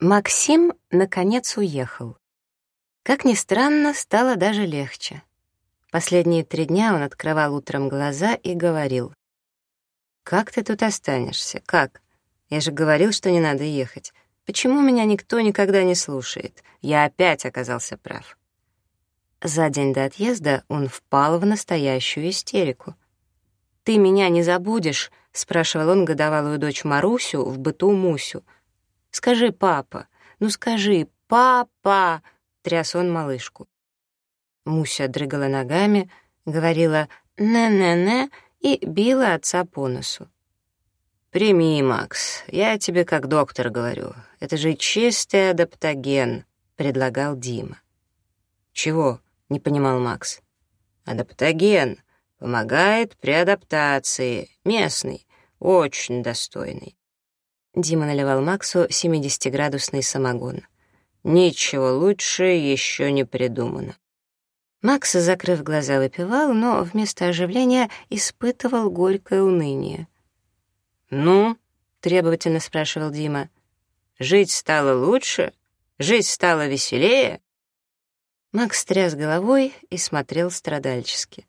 Максим, наконец, уехал. Как ни странно, стало даже легче. Последние три дня он открывал утром глаза и говорил. «Как ты тут останешься? Как? Я же говорил, что не надо ехать. Почему меня никто никогда не слушает? Я опять оказался прав». За день до отъезда он впал в настоящую истерику. «Ты меня не забудешь?» — спрашивал он годовалую дочь Марусю в быту Мусю — «Скажи, папа, ну скажи, папа!» — тряс он малышку. Муся дрыгала ногами, говорила «не-не-не» и била отца по носу. «Прими, Макс, я тебе как доктор говорю. Это же чистый адаптоген», — предлагал Дима. «Чего?» — не понимал Макс. «Адаптоген. Помогает при адаптации. Местный. Очень достойный. Дима наливал Максу 70-градусный самогон. «Ничего лучше еще не придумано». Макс, закрыв глаза, выпивал, но вместо оживления испытывал горькое уныние. «Ну?» — требовательно спрашивал Дима. «Жить стало лучше? Жить стало веселее?» Макс тряс головой и смотрел страдальчески.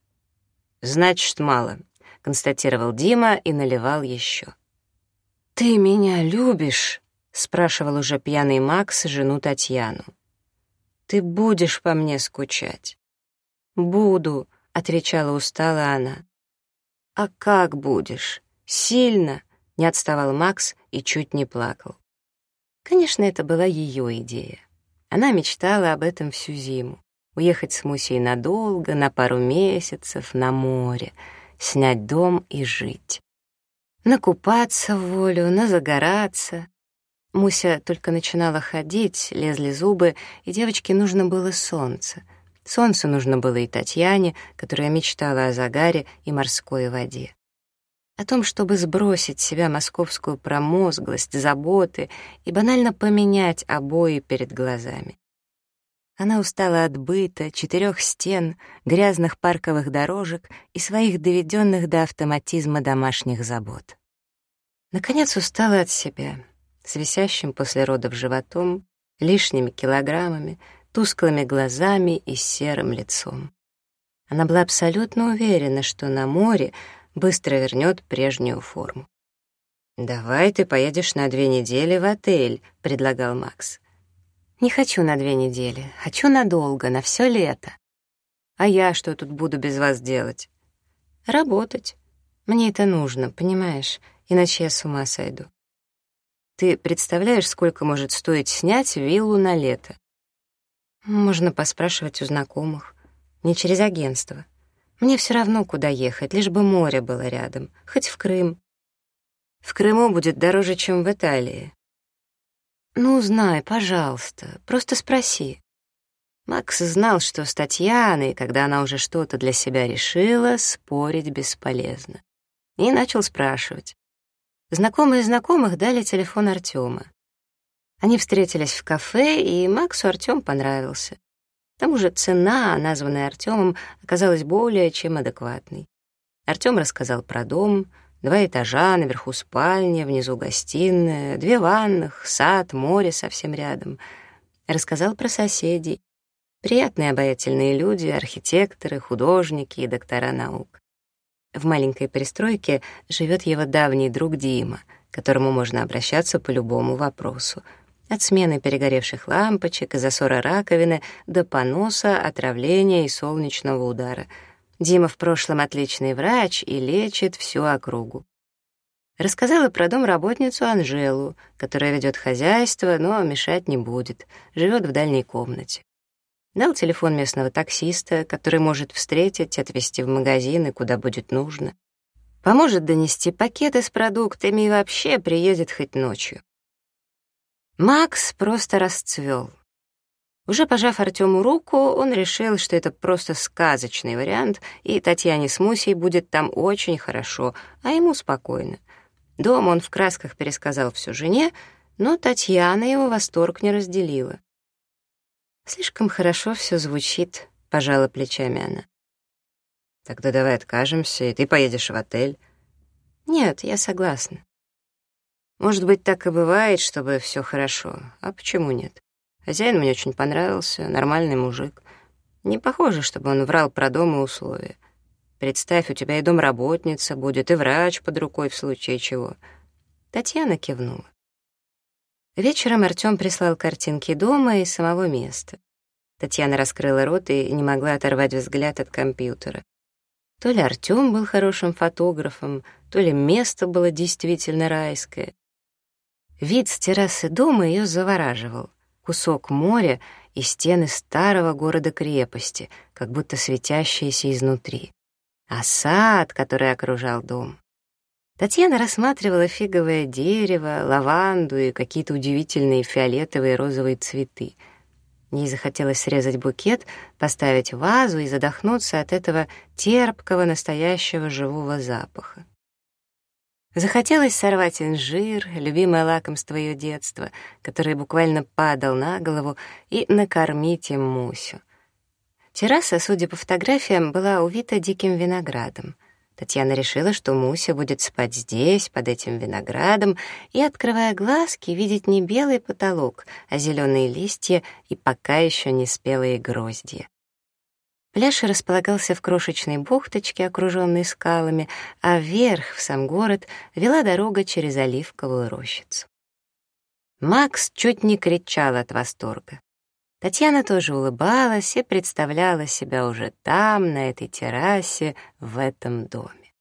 «Значит, мало», — констатировал Дима и наливал еще. «Ты меня любишь?» — спрашивал уже пьяный Макс жену Татьяну. «Ты будешь по мне скучать?» «Буду», — отвечала устала она. «А как будешь? Сильно?» — не отставал Макс и чуть не плакал. Конечно, это была ее идея. Она мечтала об этом всю зиму. Уехать с Мусей надолго, на пару месяцев, на море, снять дом и жить накупаться в волю, назагораться. Муся только начинала ходить, лезли зубы, и девочке нужно было солнце. Солнце нужно было и Татьяне, которая мечтала о загаре и морской воде. О том, чтобы сбросить с себя московскую промозглость, заботы и банально поменять обои перед глазами. Она устала от быта, четырех стен, грязных парковых дорожек и своих доведенных до автоматизма домашних забот. Наконец устала от себя, с висящим после родов животом, лишними килограммами, тусклыми глазами и серым лицом. Она была абсолютно уверена, что на море быстро вернет прежнюю форму. «Давай ты поедешь на две недели в отель», — предлагал Макс. «Не хочу на две недели. Хочу надолго, на все лето. А я что тут буду без вас делать?» «Работать. Мне это нужно, понимаешь? иначе я с ума сойду. Ты представляешь, сколько может стоить снять виллу на лето? Можно поспрашивать у знакомых. Не через агентство. Мне все равно, куда ехать, лишь бы море было рядом, хоть в Крым. В Крыму будет дороже, чем в Италии. Ну, знай, пожалуйста, просто спроси. Макс знал, что с Татьяной, когда она уже что-то для себя решила, спорить бесполезно. И начал спрашивать. Знакомые знакомых дали телефон Артема. Они встретились в кафе, и Максу Артём понравился. К тому же цена, названная Артёмом, оказалась более чем адекватной. Артём рассказал про дом, два этажа, наверху спальня, внизу гостиная, две ванных, сад, море совсем рядом. Рассказал про соседей. Приятные обаятельные люди, архитекторы, художники и доктора наук. В маленькой пристройке живет его давний друг Дима, к которому можно обращаться по любому вопросу. От смены перегоревших лампочек, и засора раковины до поноса, отравления и солнечного удара. Дима в прошлом отличный врач и лечит всю округу. Рассказала про домработницу Анжелу, которая ведет хозяйство, но мешать не будет, живет в дальней комнате дал телефон местного таксиста, который может встретить, отвезти в магазин и куда будет нужно. Поможет донести пакеты с продуктами и вообще приедет хоть ночью. Макс просто расцвел. Уже пожав Артему руку, он решил, что это просто сказочный вариант, и Татьяне с Мусей будет там очень хорошо, а ему спокойно. Дом он в красках пересказал всю жене, но Татьяна его восторг не разделила. «Слишком хорошо все звучит», — пожала плечами она. «Тогда давай откажемся, и ты поедешь в отель». «Нет, я согласна». «Может быть, так и бывает, чтобы все хорошо. А почему нет? Хозяин мне очень понравился, нормальный мужик. Не похоже, чтобы он врал про дом и условия. Представь, у тебя и домработница будет, и врач под рукой в случае чего». Татьяна кивнула. Вечером Артём прислал картинки дома и самого места. Татьяна раскрыла рот и не могла оторвать взгляд от компьютера. То ли Артём был хорошим фотографом, то ли место было действительно райское. Вид с террасы дома её завораживал. Кусок моря и стены старого города-крепости, как будто светящиеся изнутри. А сад, который окружал дом, Татьяна рассматривала фиговое дерево, лаванду и какие-то удивительные фиолетовые и розовые цветы. Ей захотелось срезать букет, поставить вазу и задохнуться от этого терпкого, настоящего живого запаха. Захотелось сорвать инжир, любимое лакомство ее детства, которое буквально падал на голову, и накормить им Мусю. Терраса, судя по фотографиям, была увита диким виноградом — Татьяна решила, что Муся будет спать здесь, под этим виноградом, и, открывая глазки, видеть не белый потолок, а зеленые листья и пока еще не спелые гроздья. Пляж располагался в крошечной бухточке, окруженной скалами, а вверх, в сам город, вела дорога через оливковую рощицу. Макс чуть не кричал от восторга. Татьяна тоже улыбалась и представляла себя уже там, на этой террасе, в этом доме.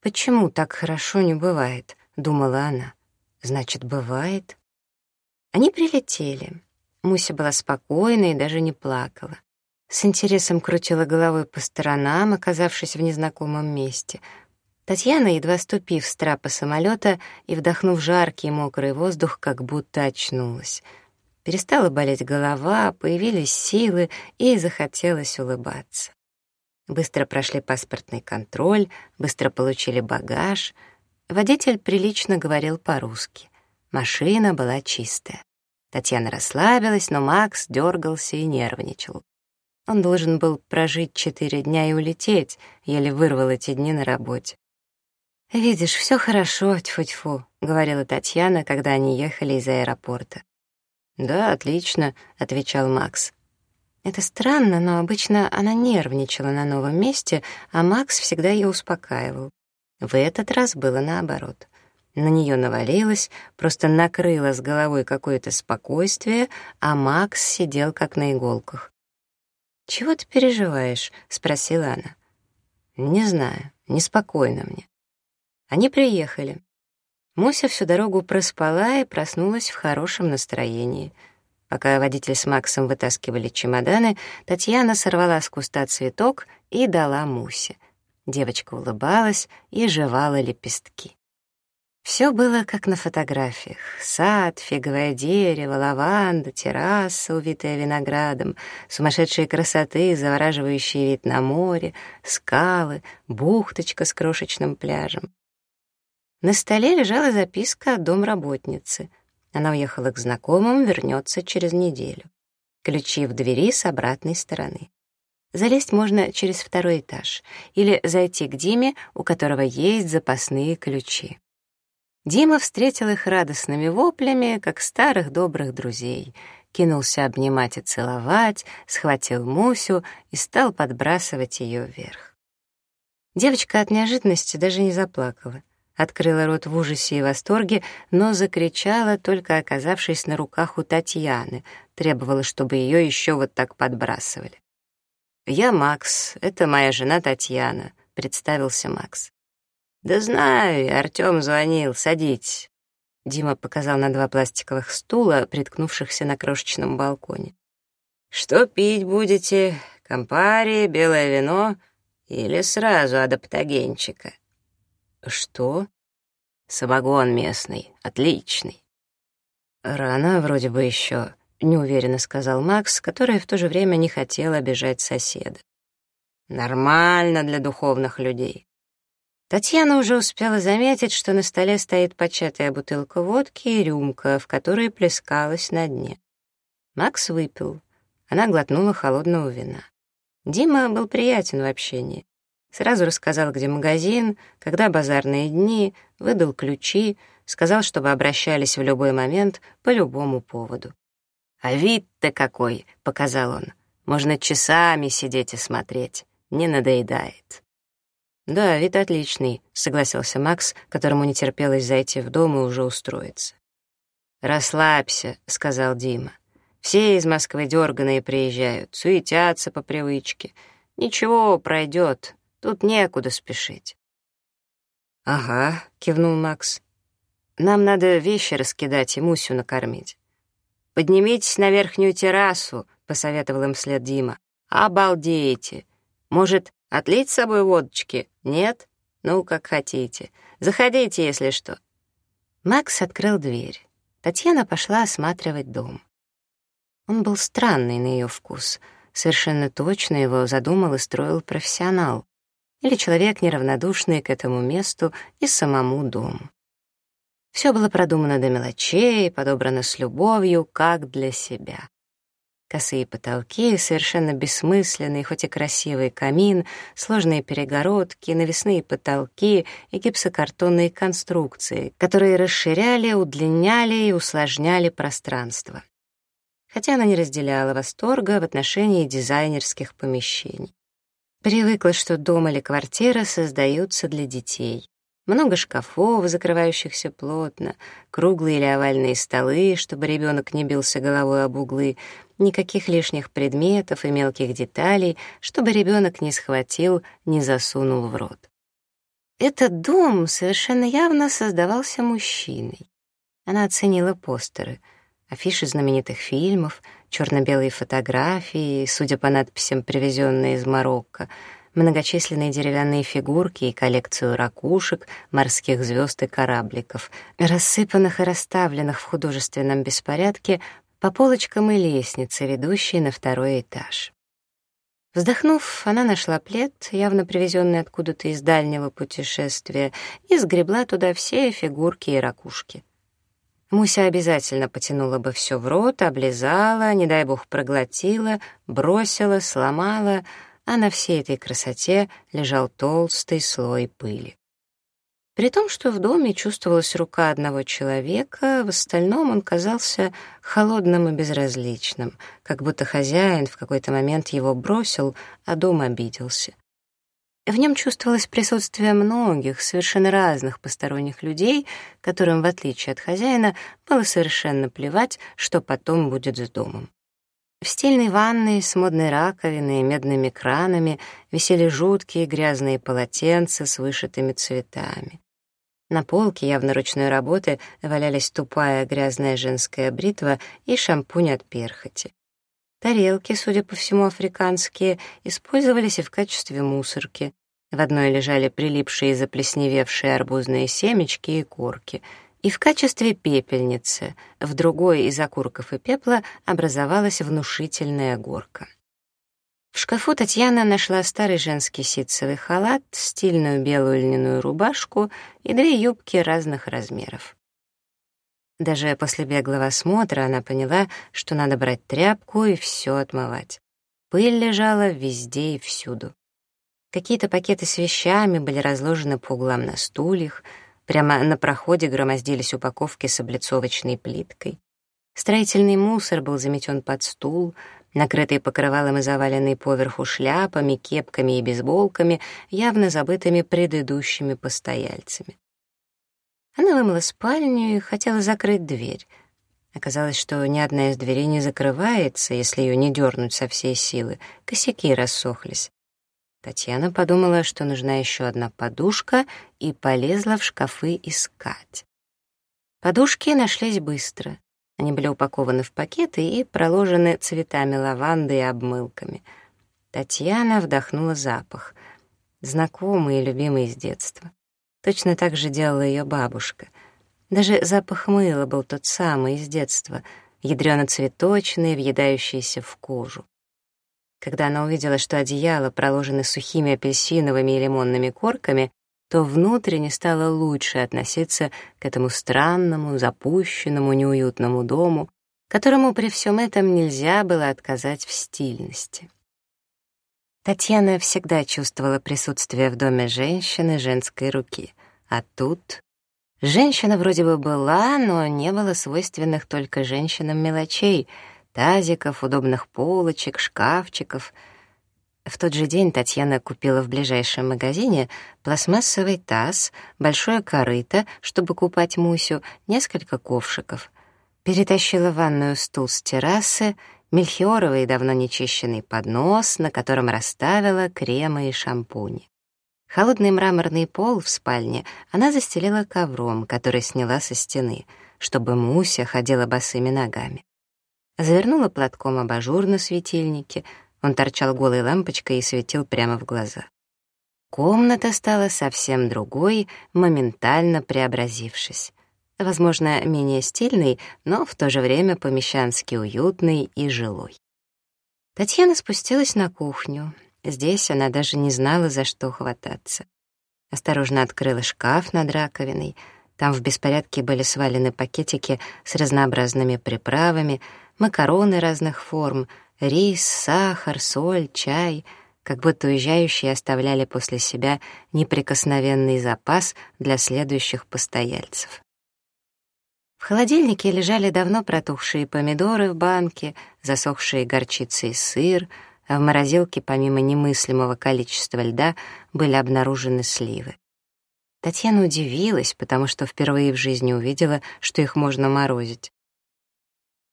«Почему так хорошо не бывает?» — думала она. «Значит, бывает». Они прилетели. Муся была спокойна и даже не плакала. С интересом крутила головой по сторонам, оказавшись в незнакомом месте. Татьяна, едва ступив с трапа самолета и вдохнув жаркий мокрый воздух, как будто очнулась — Перестала болеть голова, появились силы и захотелось улыбаться. Быстро прошли паспортный контроль, быстро получили багаж. Водитель прилично говорил по-русски. Машина была чистая. Татьяна расслабилась, но Макс дергался и нервничал. Он должен был прожить четыре дня и улететь, еле вырвал эти дни на работе. «Видишь, все хорошо, тьфу-тьфу», — говорила Татьяна, когда они ехали из аэропорта. «Да, отлично», — отвечал Макс. Это странно, но обычно она нервничала на новом месте, а Макс всегда ее успокаивал. В этот раз было наоборот. На нее навалилось, просто накрыло с головой какое-то спокойствие, а Макс сидел как на иголках. «Чего ты переживаешь?» — спросила она. «Не знаю, неспокойно мне». Они приехали. Мося всю дорогу проспала и проснулась в хорошем настроении. Пока водитель с Максом вытаскивали чемоданы, Татьяна сорвала с куста цветок и дала Мусе. Девочка улыбалась и жевала лепестки. Все было как на фотографиях. Сад, фиговое дерево, лаванда, терраса, увитая виноградом, сумасшедшие красоты, завораживающий вид на море, скалы, бухточка с крошечным пляжем. На столе лежала записка от домработницы. Она уехала к знакомым, вернется через неделю. Ключи в двери с обратной стороны. Залезть можно через второй этаж или зайти к Диме, у которого есть запасные ключи. Дима встретил их радостными воплями, как старых добрых друзей. Кинулся обнимать и целовать, схватил Мусю и стал подбрасывать ее вверх. Девочка от неожиданности даже не заплакала. Открыла рот в ужасе и восторге, но закричала, только оказавшись на руках у Татьяны. Требовала, чтобы ее еще вот так подбрасывали. «Я Макс, это моя жена Татьяна», — представился Макс. «Да знаю, Артём звонил, садить. Дима показал на два пластиковых стула, приткнувшихся на крошечном балконе. «Что пить будете? Компари, белое вино или сразу адаптогенчика?» «Что?» «Самогон местный, отличный». «Рано вроде бы еще», — неуверенно сказал Макс, который в то же время не хотел обижать соседа. «Нормально для духовных людей». Татьяна уже успела заметить, что на столе стоит початая бутылка водки и рюмка, в которой плескалась на дне. Макс выпил. Она глотнула холодного вина. Дима был приятен в общении. Сразу рассказал, где магазин, когда базарные дни, выдал ключи, сказал, чтобы обращались в любой момент по любому поводу. «А вид-то какой!» — показал он. «Можно часами сидеть и смотреть. Не надоедает». «Да, вид отличный», — согласился Макс, которому не терпелось зайти в дом и уже устроиться. «Расслабься», — сказал Дима. «Все из Москвы дерганые приезжают, суетятся по привычке. Ничего, пройдет. Тут некуда спешить». «Ага», — кивнул Макс. «Нам надо вещи раскидать и Мусю накормить». «Поднимитесь на верхнюю террасу», — посоветовал им след Дима. «Обалдеете! Может, отлить с собой водочки? Нет? Ну, как хотите. Заходите, если что». Макс открыл дверь. Татьяна пошла осматривать дом. Он был странный на ее вкус. Совершенно точно его задумал и строил профессионал или человек, неравнодушный к этому месту и самому дому. Все было продумано до мелочей, подобрано с любовью, как для себя. Косые потолки, совершенно бессмысленный, хоть и красивый камин, сложные перегородки, навесные потолки и гипсокартонные конструкции, которые расширяли, удлиняли и усложняли пространство. Хотя она не разделяла восторга в отношении дизайнерских помещений. Привыкла, что дом или квартира создаются для детей. Много шкафов, закрывающихся плотно, круглые или овальные столы, чтобы ребенок не бился головой об углы, никаких лишних предметов и мелких деталей, чтобы ребенок не схватил, не засунул в рот. Этот дом совершенно явно создавался мужчиной. Она оценила постеры, афиши знаменитых фильмов — черно-белые фотографии, судя по надписям, привезенные из Марокко, многочисленные деревянные фигурки и коллекцию ракушек, морских звезд и корабликов, рассыпанных и расставленных в художественном беспорядке по полочкам и лестнице, ведущей на второй этаж. Вздохнув, она нашла плед, явно привезенный откуда-то из дальнего путешествия, и сгребла туда все фигурки и ракушки. Муся обязательно потянула бы все в рот, облизала, не дай бог проглотила, бросила, сломала, а на всей этой красоте лежал толстый слой пыли. При том, что в доме чувствовалась рука одного человека, в остальном он казался холодным и безразличным, как будто хозяин в какой-то момент его бросил, а дом обиделся. В нем чувствовалось присутствие многих, совершенно разных посторонних людей, которым, в отличие от хозяина, было совершенно плевать, что потом будет с домом. В стильной ванной с модной раковиной и медными кранами висели жуткие грязные полотенца с вышитыми цветами. На полке явно ручной работы валялись тупая грязная женская бритва и шампунь от перхоти. Тарелки, судя по всему, африканские, использовались и в качестве мусорки. В одной лежали прилипшие и заплесневевшие арбузные семечки и корки. И в качестве пепельницы, в другой из окурков и пепла образовалась внушительная горка. В шкафу Татьяна нашла старый женский ситцевый халат, стильную белую льняную рубашку и две юбки разных размеров. Даже после беглого осмотра она поняла, что надо брать тряпку и все отмывать. Пыль лежала везде и всюду. Какие-то пакеты с вещами были разложены по углам на стульях, прямо на проходе громоздились упаковки с облицовочной плиткой. Строительный мусор был заметен под стул, накрытые покрывалом и заваленные поверху шляпами, кепками и бейсболками, явно забытыми предыдущими постояльцами. Она вымыла спальню и хотела закрыть дверь. Оказалось, что ни одна из дверей не закрывается, если ее не дернуть со всей силы. Косяки рассохлись. Татьяна подумала, что нужна еще одна подушка, и полезла в шкафы искать. Подушки нашлись быстро. Они были упакованы в пакеты и проложены цветами лаванды и обмылками. Татьяна вдохнула запах, знакомый и любимый с детства. Точно так же делала ее бабушка. Даже запах мыла был тот самый из детства, ядрёно-цветочный, въедающийся в кожу. Когда она увидела, что одеяло проложено сухими апельсиновыми и лимонными корками, то внутренне стало лучше относиться к этому странному, запущенному, неуютному дому, которому при всем этом нельзя было отказать в стильности. Татьяна всегда чувствовала присутствие в доме женщины женской руки. А тут... Женщина вроде бы была, но не было свойственных только женщинам мелочей — тазиков, удобных полочек, шкафчиков. В тот же день Татьяна купила в ближайшем магазине пластмассовый таз, большое корыто, чтобы купать Мусю, несколько ковшиков. Перетащила в ванную стул с террасы мельхиоровый давно нечищенный поднос, на котором расставила кремы и шампуни. Холодный мраморный пол в спальне она застелила ковром, который сняла со стены, чтобы Муся ходила босыми ногами. Завернула платком абажур на светильнике, он торчал голой лампочкой и светил прямо в глаза. Комната стала совсем другой, моментально преобразившись возможно, менее стильный, но в то же время помещански уютный и жилой. Татьяна спустилась на кухню. Здесь она даже не знала, за что хвататься. Осторожно открыла шкаф над раковиной. Там в беспорядке были свалены пакетики с разнообразными приправами, макароны разных форм, рис, сахар, соль, чай — как будто уезжающие оставляли после себя неприкосновенный запас для следующих постояльцев. В холодильнике лежали давно протухшие помидоры в банке, засохшие горчицы и сыр, а в морозилке, помимо немыслимого количества льда, были обнаружены сливы. Татьяна удивилась, потому что впервые в жизни увидела, что их можно морозить.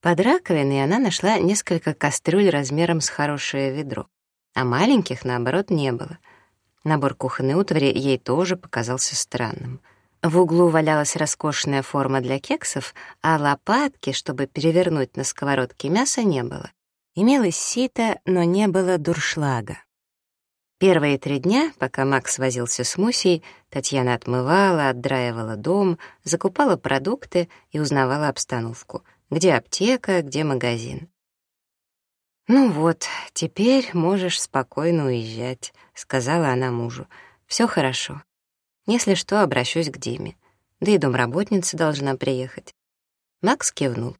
Под раковиной она нашла несколько кастрюль размером с хорошее ведро, а маленьких, наоборот, не было. Набор кухонной утвари ей тоже показался странным — в углу валялась роскошная форма для кексов, а лопатки, чтобы перевернуть на сковородке мясо, не было. Имелось сито, но не было дуршлага. Первые три дня, пока Макс возился с Мусей, Татьяна отмывала, отдраивала дом, закупала продукты и узнавала обстановку. Где аптека, где магазин. «Ну вот, теперь можешь спокойно уезжать», — сказала она мужу. «Все хорошо». Если что, обращусь к Диме. Да и домработница должна приехать. Макс кивнул.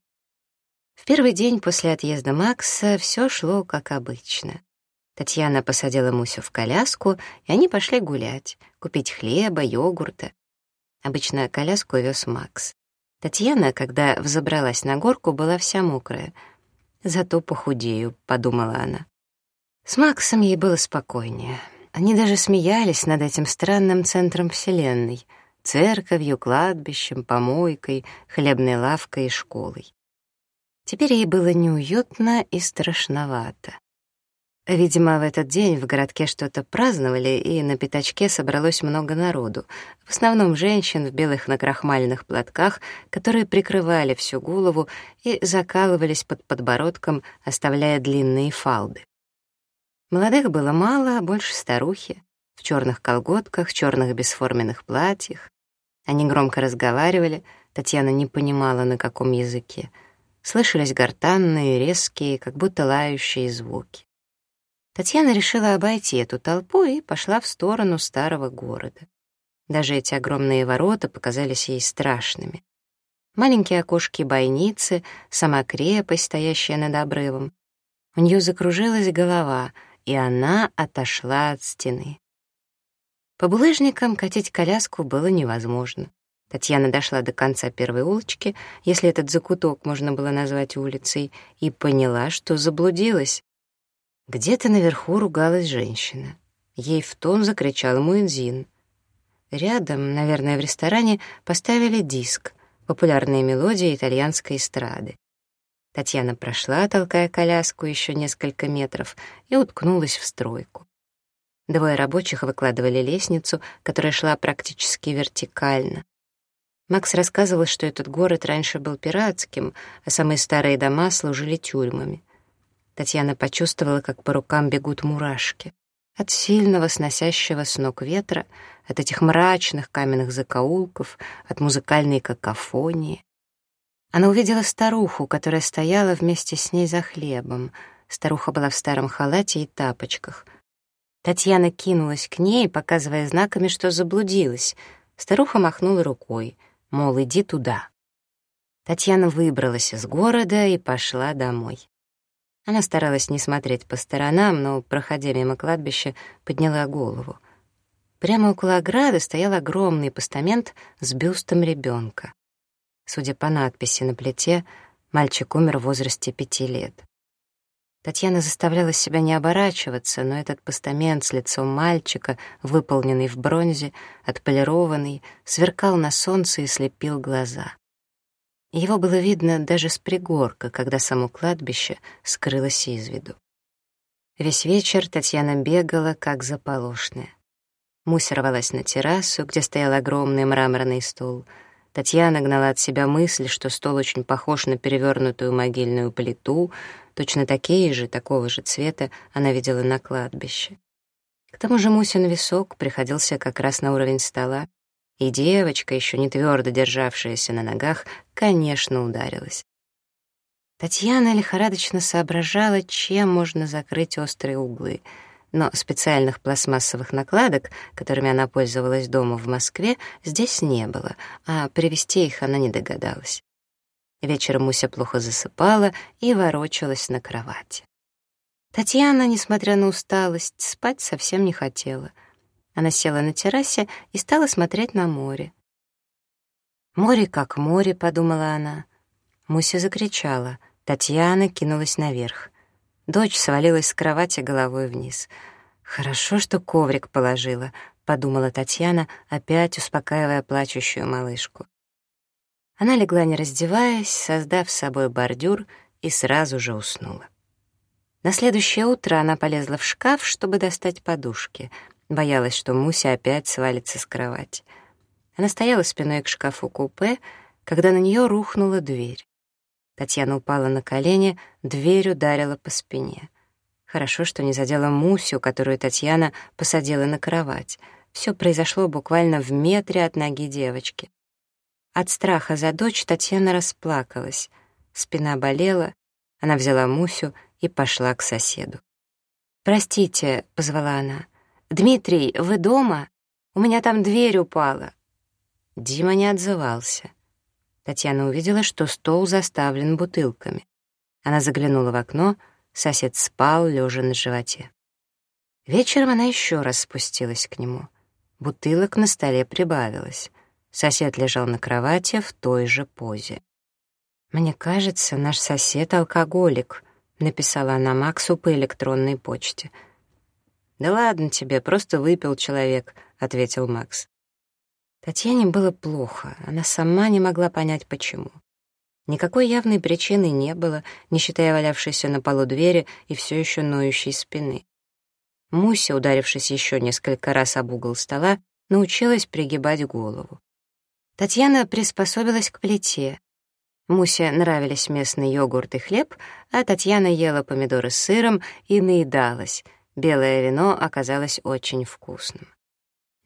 В первый день после отъезда Макса все шло как обычно. Татьяна посадила Мусю в коляску, и они пошли гулять, купить хлеба, йогурта. Обычно коляску вез Макс. Татьяна, когда взобралась на горку, была вся мокрая. «Зато похудею», — подумала она. С Максом ей было спокойнее. Они даже смеялись над этим странным центром Вселенной — церковью, кладбищем, помойкой, хлебной лавкой и школой. Теперь ей было неуютно и страшновато. Видимо, в этот день в городке что-то праздновали, и на пятачке собралось много народу, в основном женщин в белых накрахмальных платках, которые прикрывали всю голову и закалывались под подбородком, оставляя длинные фалды. Молодых было мало, больше старухи. В черных колготках, черных бесформенных платьях. Они громко разговаривали, Татьяна не понимала, на каком языке. Слышались гортанные, резкие, как будто лающие звуки. Татьяна решила обойти эту толпу и пошла в сторону старого города. Даже эти огромные ворота показались ей страшными. Маленькие окошки бойницы, сама крепость, стоящая над обрывом. У нее закружилась голова — и она отошла от стены. По булыжникам катить коляску было невозможно. Татьяна дошла до конца первой улочки, если этот закуток можно было назвать улицей, и поняла, что заблудилась. Где-то наверху ругалась женщина. Ей в тон закричал Муэнзин. Рядом, наверное, в ресторане, поставили диск — популярные мелодии итальянской эстрады. Татьяна прошла, толкая коляску еще несколько метров, и уткнулась в стройку. Двое рабочих выкладывали лестницу, которая шла практически вертикально. Макс рассказывал, что этот город раньше был пиратским, а самые старые дома служили тюрьмами. Татьяна почувствовала, как по рукам бегут мурашки. От сильного, сносящего с ног ветра, от этих мрачных каменных закоулков, от музыкальной какофонии. Она увидела старуху, которая стояла вместе с ней за хлебом. Старуха была в старом халате и тапочках. Татьяна кинулась к ней, показывая знаками, что заблудилась. Старуха махнула рукой, мол, иди туда. Татьяна выбралась из города и пошла домой. Она старалась не смотреть по сторонам, но, проходя мимо кладбища, подняла голову. Прямо около ограды стоял огромный постамент с бюстом ребенка. Судя по надписи на плите, мальчик умер в возрасте пяти лет. Татьяна заставляла себя не оборачиваться, но этот постамент с лицом мальчика, выполненный в бронзе, отполированный, сверкал на солнце и слепил глаза. Его было видно даже с пригорка, когда само кладбище скрылось из виду. Весь вечер Татьяна бегала, как заполошная. Муся рвалась на террасу, где стоял огромный мраморный стол. — Татьяна гнала от себя мысль, что стол очень похож на перевернутую могильную плиту, точно такие же, такого же цвета она видела на кладбище. К тому же Мусин висок приходился как раз на уровень стола, и девочка, еще не твердо державшаяся на ногах, конечно, ударилась. Татьяна лихорадочно соображала, чем можно закрыть острые углы — но специальных пластмассовых накладок, которыми она пользовалась дома в Москве, здесь не было, а привезти их она не догадалась. Вечером Муся плохо засыпала и ворочалась на кровати. Татьяна, несмотря на усталость, спать совсем не хотела. Она села на террасе и стала смотреть на море. «Море как море», — подумала она. Муся закричала. Татьяна кинулась наверх — Дочь свалилась с кровати головой вниз. «Хорошо, что коврик положила», — подумала Татьяна, опять успокаивая плачущую малышку. Она легла, не раздеваясь, создав с собой бордюр, и сразу же уснула. На следующее утро она полезла в шкаф, чтобы достать подушки. Боялась, что Муся опять свалится с кровати. Она стояла спиной к шкафу-купе, когда на нее рухнула дверь. Татьяна упала на колени, дверь ударила по спине. Хорошо, что не задела Мусю, которую Татьяна посадила на кровать. Все произошло буквально в метре от ноги девочки. От страха за дочь Татьяна расплакалась. Спина болела, она взяла Мусю и пошла к соседу. «Простите», — позвала она. «Дмитрий, вы дома? У меня там дверь упала». Дима не отзывался. Татьяна увидела, что стол заставлен бутылками. Она заглянула в окно, сосед спал, лежа на животе. Вечером она еще раз спустилась к нему. Бутылок на столе прибавилось. Сосед лежал на кровати в той же позе. «Мне кажется, наш сосед — алкоголик», — написала она Максу по электронной почте. «Да ладно тебе, просто выпил человек», — ответил Макс. А Татьяне было плохо, она сама не могла понять, почему. Никакой явной причины не было, не считая валявшейся на полу двери и все еще ноющей спины. Муся, ударившись еще несколько раз об угол стола, научилась пригибать голову. Татьяна приспособилась к плите. Мусе нравились местный йогурт и хлеб, а Татьяна ела помидоры с сыром и наедалась. Белое вино оказалось очень вкусным.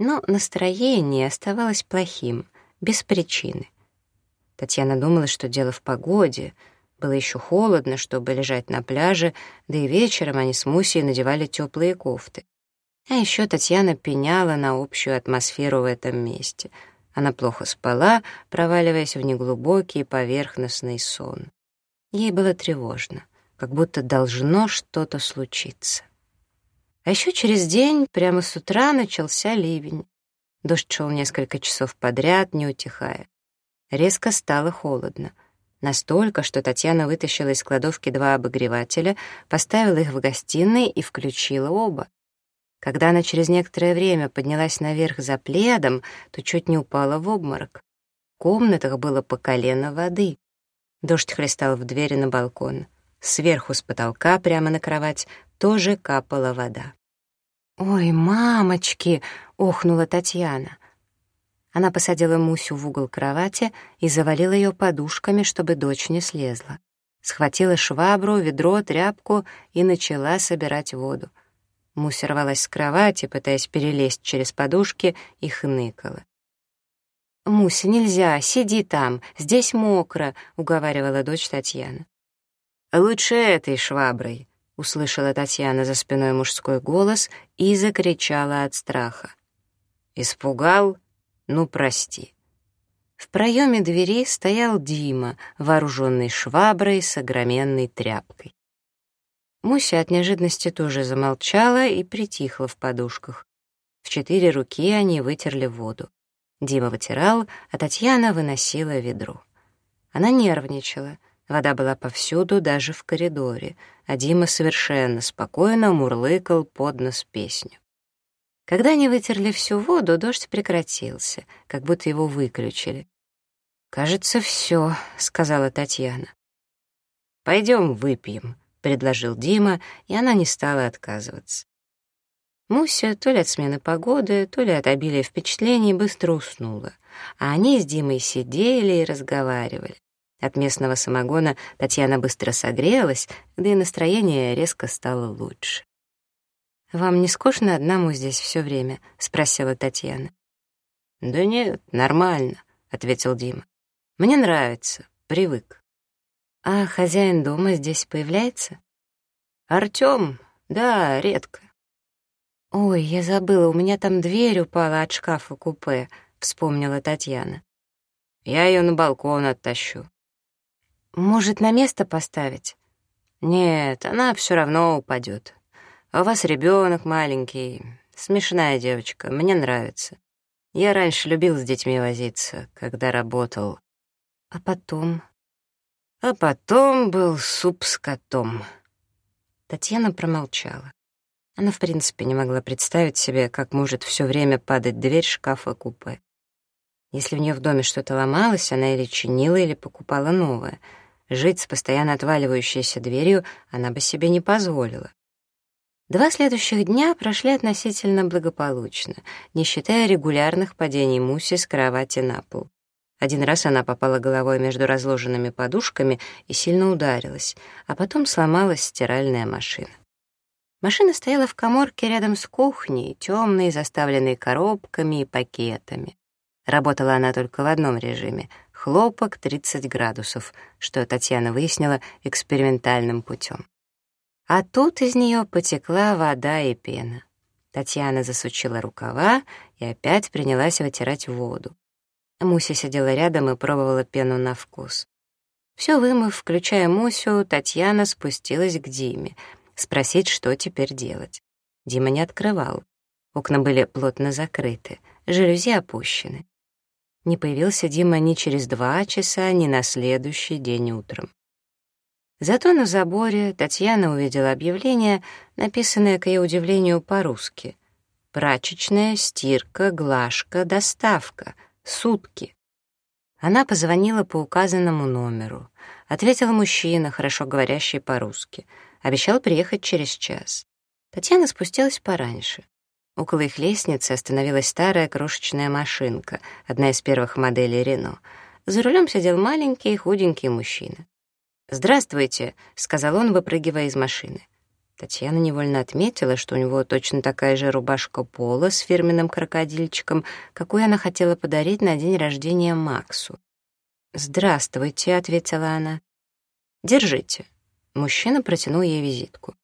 Но настроение оставалось плохим, без причины. Татьяна думала, что дело в погоде. Было еще холодно, чтобы лежать на пляже, да и вечером они с Мусей надевали теплые кофты. А еще Татьяна пеняла на общую атмосферу в этом месте. Она плохо спала, проваливаясь в неглубокий поверхностный сон. Ей было тревожно, как будто должно что-то случиться. А еще через день, прямо с утра, начался ливень. Дождь шел несколько часов подряд, не утихая. Резко стало холодно. Настолько, что Татьяна вытащила из кладовки два обогревателя, поставила их в гостиной и включила оба. Когда она через некоторое время поднялась наверх за пледом, то чуть не упала в обморок. В комнатах было по колено воды. Дождь хлестал в двери на балкон. Сверху с потолка прямо на кровать тоже капала вода. «Ой, мамочки!» — охнула Татьяна. Она посадила Мусю в угол кровати и завалила ее подушками, чтобы дочь не слезла. Схватила швабру, ведро, тряпку и начала собирать воду. Муся рвалась с кровати, пытаясь перелезть через подушки, и хныкала. «Муся, нельзя, сиди там, здесь мокро», — уговаривала дочь Татьяна. А «Лучше этой шваброй», — услышала Татьяна за спиной мужской голос и закричала от страха. «Испугал? Ну, прости». В проеме двери стоял Дима, вооруженный шваброй с огроменной тряпкой. Муся от неожиданности тоже замолчала и притихла в подушках. В четыре руки они вытерли воду. Дима вытирал, а Татьяна выносила ведро. Она нервничала — Вода была повсюду, даже в коридоре, а Дима совершенно спокойно мурлыкал под нос песню. Когда они вытерли всю воду, дождь прекратился, как будто его выключили. «Кажется, все», — сказала Татьяна. «Пойдем выпьем», — предложил Дима, и она не стала отказываться. Муся то ли от смены погоды, то ли от обилия впечатлений быстро уснула, а они с Димой сидели и разговаривали. От местного самогона Татьяна быстро согрелась, да и настроение резко стало лучше. «Вам не скучно одному здесь все время?» — спросила Татьяна. «Да нет, нормально», — ответил Дима. «Мне нравится, привык». «А хозяин дома здесь появляется?» «Артём? Да, редко». «Ой, я забыла, у меня там дверь упала от шкафа-купе», — вспомнила Татьяна. «Я ее на балкон оттащу». Может, на место поставить? Нет, она все равно упадет. А у вас ребенок маленький, смешная девочка, мне нравится. Я раньше любил с детьми возиться, когда работал. А потом? А потом был суп с котом. Татьяна промолчала. Она, в принципе, не могла представить себе, как может все время падать дверь шкафа-купе. Если у нее в доме что-то ломалось, она или чинила, или покупала новое — Жить с постоянно отваливающейся дверью она бы себе не позволила. Два следующих дня прошли относительно благополучно, не считая регулярных падений Муси с кровати на пол. Один раз она попала головой между разложенными подушками и сильно ударилась, а потом сломалась стиральная машина. Машина стояла в коморке рядом с кухней, темной, заставленной коробками и пакетами. Работала она только в одном режиме хлопок 30 градусов, что Татьяна выяснила экспериментальным путем. А тут из нее потекла вода и пена. Татьяна засучила рукава и опять принялась вытирать воду. Муся сидела рядом и пробовала пену на вкус. Все вымыв, включая Мусю, Татьяна спустилась к Диме, спросить, что теперь делать. Дима не открывал. Окна были плотно закрыты, жалюзи опущены. Не появился Дима ни через два часа, ни на следующий день утром. Зато на заборе Татьяна увидела объявление, написанное, к ее удивлению, по-русски. «Прачечная, стирка, глажка, доставка. Сутки». Она позвонила по указанному номеру. Ответил мужчина, хорошо говорящий по-русски. Обещал приехать через час. Татьяна спустилась пораньше. Около их лестницы остановилась старая крошечная машинка, одна из первых моделей Рено. За рулем сидел маленький худенький мужчина. «Здравствуйте», — сказал он, выпрыгивая из машины. Татьяна невольно отметила, что у него точно такая же рубашка пола с фирменным крокодильчиком, какую она хотела подарить на день рождения Максу. «Здравствуйте», — ответила она. «Держите». Мужчина протянул ей визитку.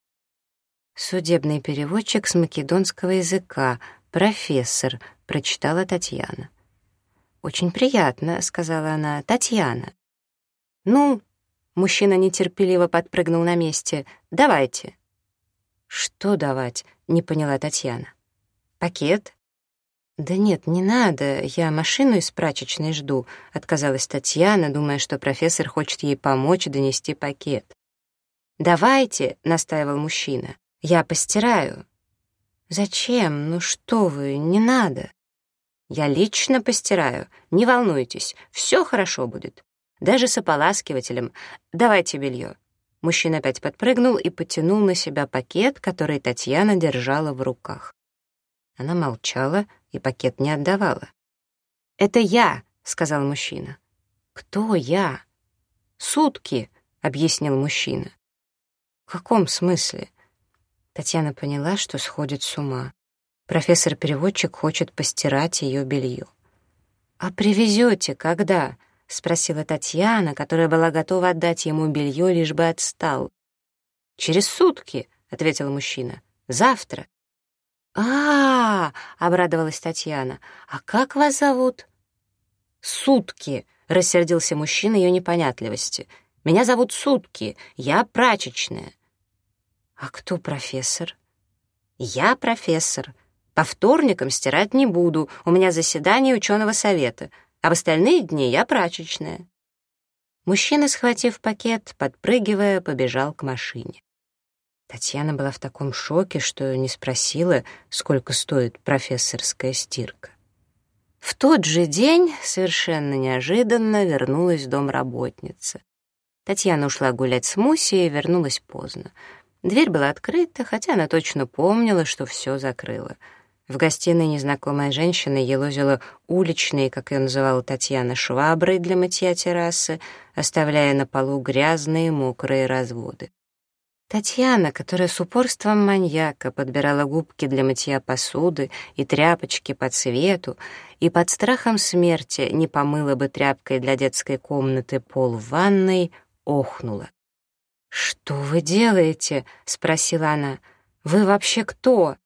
«Судебный переводчик с македонского языка, профессор», — прочитала Татьяна. «Очень приятно», — сказала она, — «Татьяна». «Ну?» — мужчина нетерпеливо подпрыгнул на месте. «Давайте». «Что давать?» — не поняла Татьяна. «Пакет?» «Да нет, не надо, я машину из прачечной жду», — отказалась Татьяна, думая, что профессор хочет ей помочь донести пакет. «Давайте», — настаивал мужчина. Я постираю. Зачем? Ну что вы, не надо. Я лично постираю. Не волнуйтесь, все хорошо будет. Даже с ополаскивателем. Давайте белье. Мужчина опять подпрыгнул и потянул на себя пакет, который Татьяна держала в руках. Она молчала и пакет не отдавала. «Это я», — сказал мужчина. «Кто я?» «Сутки», — объяснил мужчина. «В каком смысле? Татьяна поняла, что сходит с ума. Профессор-переводчик хочет постирать ее белье. «А привезете когда?» — спросила Татьяна, которая была готова отдать ему белье, лишь бы отстал. «Через сутки», — ответил мужчина. «Завтра». «А-а-а!» — обрадовалась Татьяна. «А как вас зовут?» «Сутки!» — рассердился мужчина ее непонятливости. «Меня зовут Сутки, я прачечная». «А кто профессор?» «Я профессор. По вторникам стирать не буду, у меня заседание ученого совета, а в остальные дни я прачечная». Мужчина, схватив пакет, подпрыгивая, побежал к машине. Татьяна была в таком шоке, что не спросила, сколько стоит профессорская стирка. В тот же день совершенно неожиданно вернулась домработница. Татьяна ушла гулять с Мусей и вернулась поздно. Дверь была открыта, хотя она точно помнила, что все закрыла. В гостиной незнакомая женщина елозила уличные, как ее называла Татьяна, швабры для мытья террасы, оставляя на полу грязные мокрые разводы. Татьяна, которая с упорством маньяка подбирала губки для мытья посуды и тряпочки по цвету, и под страхом смерти не помыла бы тряпкой для детской комнаты пол в ванной, охнула. «Что вы делаете?» — спросила она. «Вы вообще кто?»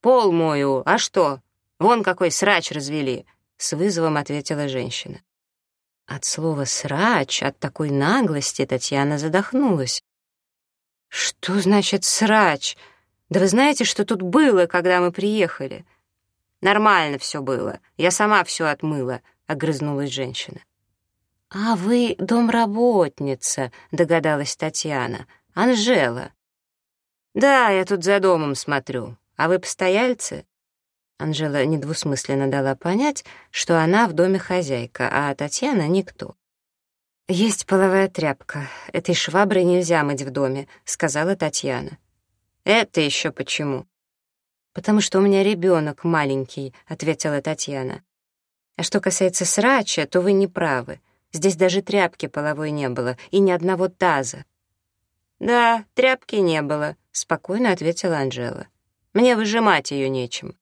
«Пол мою, а что? Вон какой срач развели!» — с вызовом ответила женщина. От слова «срач», от такой наглости Татьяна задохнулась. «Что значит «срач»? Да вы знаете, что тут было, когда мы приехали?» «Нормально все было. Я сама все отмыла», — огрызнулась женщина. «А вы домработница», — догадалась Татьяна. «Анжела». «Да, я тут за домом смотрю. А вы постояльцы?» Анжела недвусмысленно дала понять, что она в доме хозяйка, а Татьяна — никто. «Есть половая тряпка. Этой шваброй нельзя мыть в доме», — сказала Татьяна. «Это еще почему?» «Потому что у меня ребенок маленький», — ответила Татьяна. «А что касается срача, то вы не правы. Здесь даже тряпки половой не было и ни одного таза. «Да, тряпки не было», — спокойно ответила Анжела. «Мне выжимать ее нечем».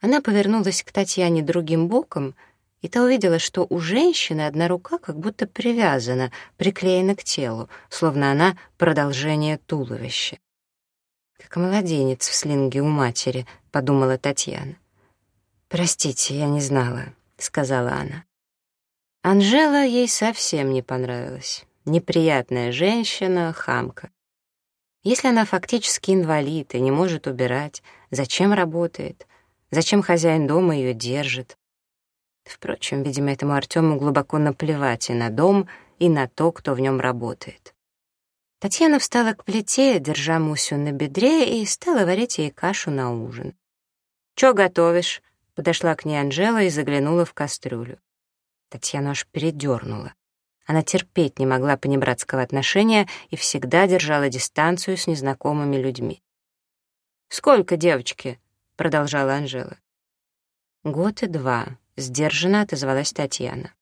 Она повернулась к Татьяне другим боком, и та увидела, что у женщины одна рука как будто привязана, приклеена к телу, словно она продолжение туловища. «Как младенец в слинге у матери», — подумала Татьяна. «Простите, я не знала», — сказала она. Анжела ей совсем не понравилась. Неприятная женщина, хамка. Если она фактически инвалид и не может убирать, зачем работает? Зачем хозяин дома ее держит? Впрочем, видимо, этому Артему глубоко наплевать и на дом, и на то, кто в нем работает. Татьяна встала к плите, держа Мусю на бедре, и стала варить ей кашу на ужин. «Чё готовишь?» — подошла к ней Анжела и заглянула в кастрюлю. Татьяна аж передернула. Она терпеть не могла понебратского отношения и всегда держала дистанцию с незнакомыми людьми. «Сколько девочки?» — продолжала Анжела. «Год и два», — сдержанно отозвалась Татьяна.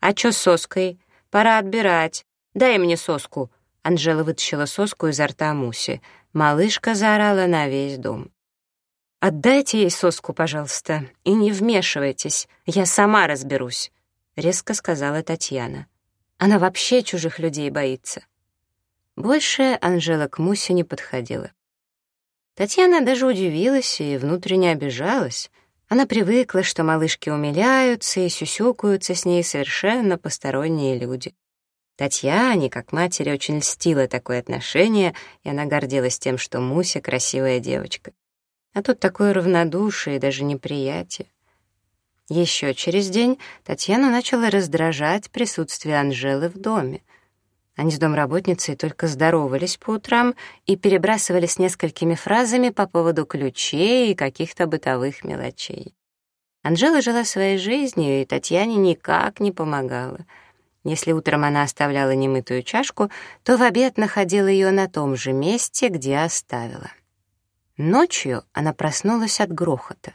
«А чё с соской? Пора отбирать. Дай мне соску!» Анжела вытащила соску изо рта Муси. Малышка заорала на весь дом. «Отдайте ей соску, пожалуйста, и не вмешивайтесь. Я сама разберусь». — резко сказала Татьяна. «Она вообще чужих людей боится». Больше Анжела к Мусе не подходила. Татьяна даже удивилась и внутренне обижалась. Она привыкла, что малышки умиляются и сюсюкаются с ней совершенно посторонние люди. Татьяне, как матери, очень льстило такое отношение, и она гордилась тем, что Муся — красивая девочка. А тут такое равнодушие и даже неприятие. Еще через день Татьяну начала раздражать присутствие Анжелы в доме. Они с домработницей только здоровались по утрам и перебрасывались несколькими фразами по поводу ключей и каких-то бытовых мелочей. Анжела жила своей жизнью, и Татьяне никак не помогала. Если утром она оставляла немытую чашку, то в обед находила ее на том же месте, где оставила. Ночью она проснулась от грохота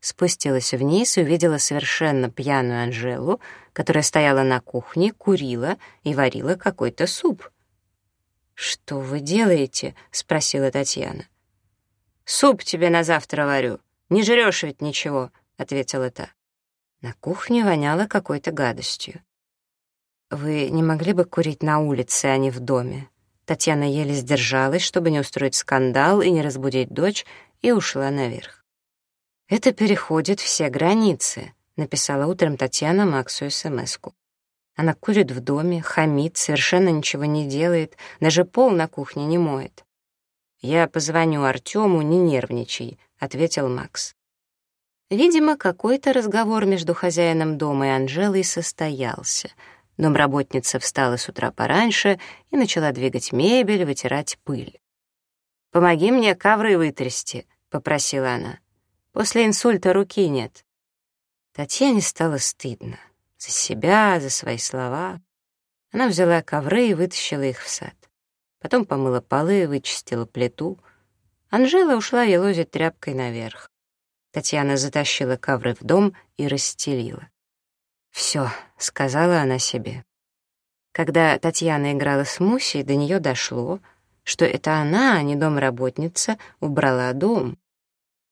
спустилась вниз и увидела совершенно пьяную Анжелу, которая стояла на кухне, курила и варила какой-то суп. «Что вы делаете?» — спросила Татьяна. «Суп тебе на завтра варю. Не жрешь ведь ничего», — ответила та. На кухне воняло какой-то гадостью. «Вы не могли бы курить на улице, а не в доме?» Татьяна еле сдержалась, чтобы не устроить скандал и не разбудить дочь, и ушла наверх. «Это переходит все границы», — написала утром Татьяна Максу СМС-ку. Она курит в доме, хамит, совершенно ничего не делает, даже пол на кухне не моет. «Я позвоню Артему, не нервничай», — ответил Макс. Видимо, какой-то разговор между хозяином дома и Анжелой состоялся. Домработница встала с утра пораньше и начала двигать мебель, вытирать пыль. «Помоги мне ковры вытрясти», — попросила она. После инсульта руки нет. Татьяне стало стыдно. За себя, за свои слова. Она взяла ковры и вытащила их в сад. Потом помыла полы, и вычистила плиту. Анжела ушла елозить тряпкой наверх. Татьяна затащила ковры в дом и расстелила. «Все», — сказала она себе. Когда Татьяна играла с Мусей, до нее дошло, что это она, а не домработница, убрала дом.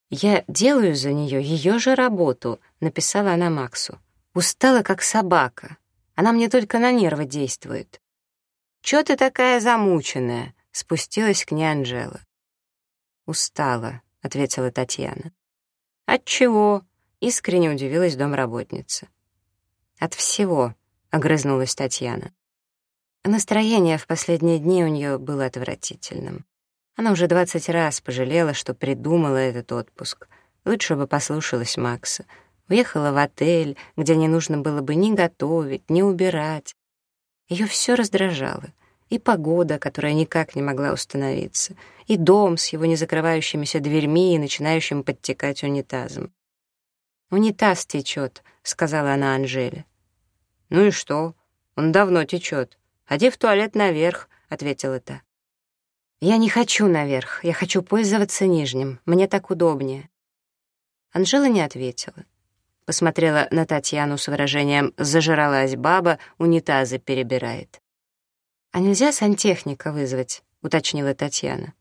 «Я делаю за нее ее же работу», — написала она Максу. «Устала, как собака. Она мне только на нервы действует». «Чё ты такая замученная?» — спустилась к ней Анжела. «Устала», — ответила Татьяна. «От чего?» — искренне удивилась домработница. «От всего», — огрызнулась Татьяна. Настроение в последние дни у нее было отвратительным. Она уже двадцать раз пожалела, что придумала этот отпуск. Лучше бы послушалась Макса. Уехала в отель, где не нужно было бы ни готовить, ни убирать. Ее все раздражало. И погода, которая никак не могла установиться, и дом с его незакрывающимися дверьми и начинающим подтекать унитазом. «Унитаз течет», — сказала она Анжеле. «Ну и что? Он давно течет. Ходи в туалет наверх», — ответила та. «Я не хочу наверх, я хочу пользоваться нижним, мне так удобнее». Анжела не ответила. Посмотрела на Татьяну с выражением «зажралась баба, унитазы перебирает». «А нельзя сантехника вызвать?» — уточнила Татьяна.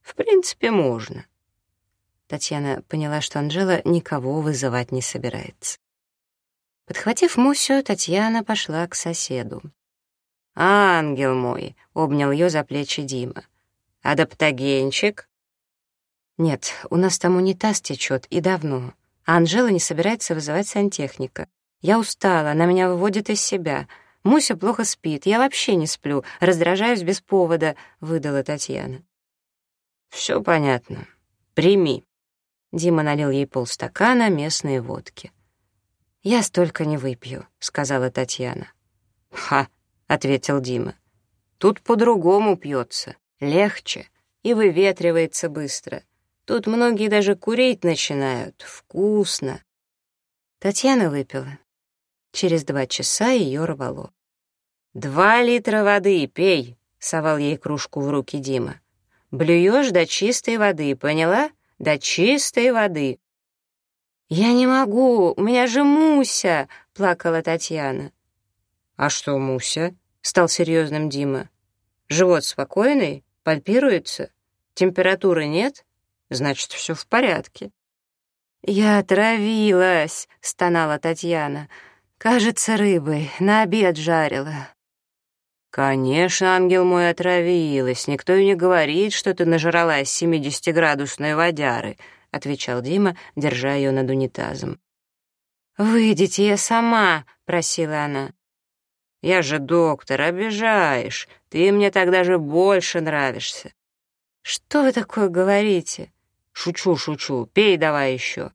«В принципе, можно». Татьяна поняла, что Анжела никого вызывать не собирается. Подхватив Мусю, Татьяна пошла к соседу. «Ангел мой!» — обнял ее за плечи Дима. «Адаптогенчик?» «Нет, у нас там унитаз течет, и давно. А Анжела не собирается вызывать сантехника. Я устала, она меня выводит из себя. Муся плохо спит, я вообще не сплю, раздражаюсь без повода», — выдала Татьяна. «Все понятно. Прими». Дима налил ей полстакана местной водки. «Я столько не выпью», — сказала Татьяна. «Ха», — ответил Дима, — «тут по-другому пьется легче и выветривается быстро. Тут многие даже курить начинают. Вкусно. Татьяна выпила. Через два часа ее рвало. «Два литра воды, пей!» — совал ей кружку в руки Дима. «Блюешь до чистой воды, поняла? До чистой воды!» «Я не могу, у меня же Муся!» — плакала Татьяна. «А что Муся?» — стал серьезным Дима. «Живот спокойный?» Пальпируется? Температуры нет? Значит, все в порядке. «Я отравилась», — стонала Татьяна. «Кажется, рыбой. На обед жарила». «Конечно, ангел мой, отравилась. Никто и не говорит, что ты нажралась семидесятиградусной водяры», — отвечал Дима, держа ее над унитазом. «Выйдите я сама», — просила она. Я же доктор, обижаешь. Ты мне тогда же больше нравишься. Что вы такое говорите? Шучу, шучу. Пей давай еще.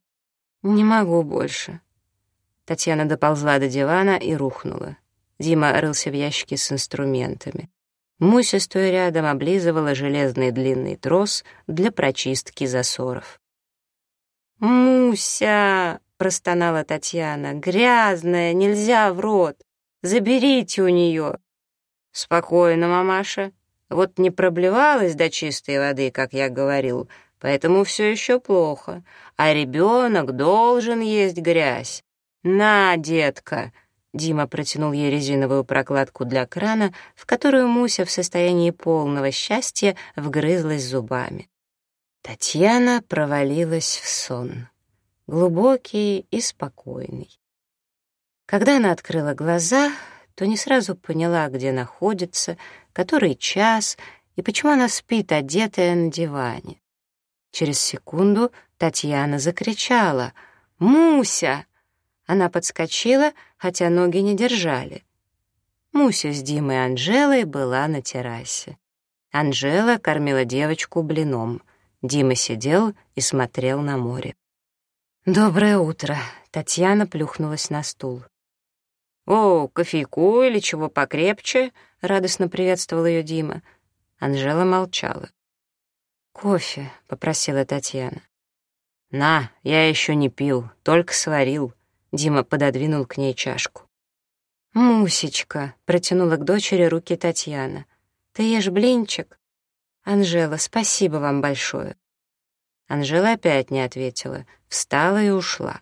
Не могу больше. Татьяна доползла до дивана и рухнула. Дима рылся в ящике с инструментами. Муся, стоя рядом, облизывала железный длинный трос для прочистки засоров. «Муся!» — простонала Татьяна. «Грязная, нельзя в рот!» Заберите у нее. Спокойно, мамаша. Вот не проблевалась до чистой воды, как я говорил, поэтому все еще плохо. А ребенок должен есть грязь. На, детка. Дима протянул ей резиновую прокладку для крана, в которую Муся в состоянии полного счастья вгрызлась зубами. Татьяна провалилась в сон, глубокий и спокойный. Когда она открыла глаза, то не сразу поняла, где находится, который час и почему она спит, одетая на диване. Через секунду Татьяна закричала «Муся!». Она подскочила, хотя ноги не держали. Муся с Димой и Анжелой была на террасе. Анжела кормила девочку блином. Дима сидел и смотрел на море. «Доброе утро!» — Татьяна плюхнулась на стул. «О, кофейку или чего покрепче?» — радостно приветствовал ее Дима. Анжела молчала. «Кофе», — попросила Татьяна. «На, я еще не пил, только сварил». Дима пододвинул к ней чашку. «Мусечка», — протянула к дочери руки Татьяна. «Ты ешь блинчик?» «Анжела, спасибо вам большое». Анжела опять не ответила, встала и ушла.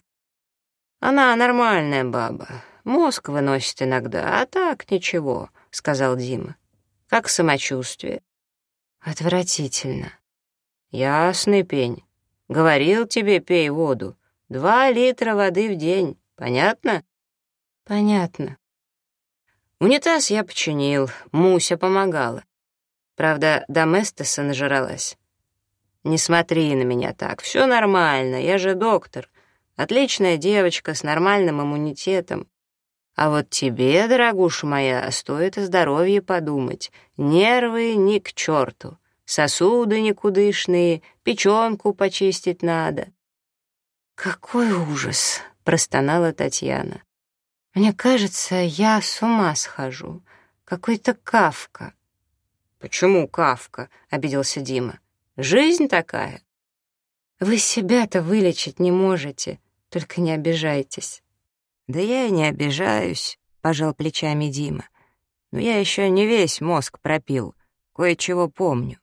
«Она нормальная баба, Мозг выносит иногда, а так ничего», — сказал Дима. «Как самочувствие?» «Отвратительно». «Ясный пень. Говорил тебе, пей воду. Два литра воды в день. Понятно?» «Понятно». Унитаз я починил, Муся помогала. Правда, Доместеса нажралась. «Не смотри на меня так, все нормально, я же доктор. Отличная девочка с нормальным иммунитетом. А вот тебе, дорогуша моя, стоит о здоровье подумать. Нервы ни к черту, сосуды никудышные, печенку почистить надо». «Какой ужас!» — простонала Татьяна. «Мне кажется, я с ума схожу. Какой-то Кавка». «Почему Кавка?» — обиделся Дима. «Жизнь такая». «Вы себя-то вылечить не можете, только не обижайтесь». «Да я и не обижаюсь», — пожал плечами Дима. «Но я еще не весь мозг пропил, кое-чего помню».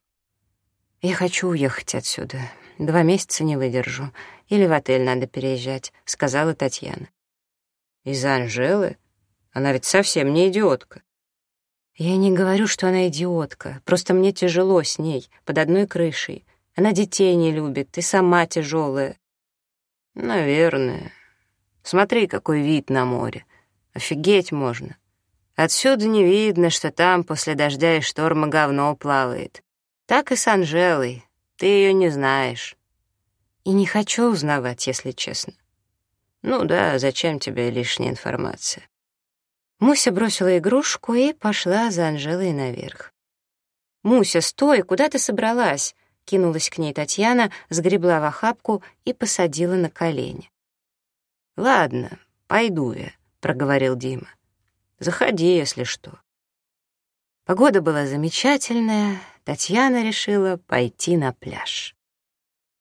«Я хочу уехать отсюда. Два месяца не выдержу. Или в отель надо переезжать», — сказала Татьяна. «Из-за Анжелы? Она ведь совсем не идиотка». «Я не говорю, что она идиотка. Просто мне тяжело с ней, под одной крышей. Она детей не любит, и сама тяжелая. «Наверное», Смотри, какой вид на море. Офигеть можно. Отсюда не видно, что там после дождя и шторма говно плавает. Так и с Анжелой. Ты ее не знаешь. И не хочу узнавать, если честно. Ну да, зачем тебе лишняя информация? Муся бросила игрушку и пошла за Анжелой наверх. «Муся, стой, куда ты собралась?» Кинулась к ней Татьяна, сгребла в охапку и посадила на колени. «Ладно, пойду я», — проговорил Дима. «Заходи, если что». Погода была замечательная, Татьяна решила пойти на пляж.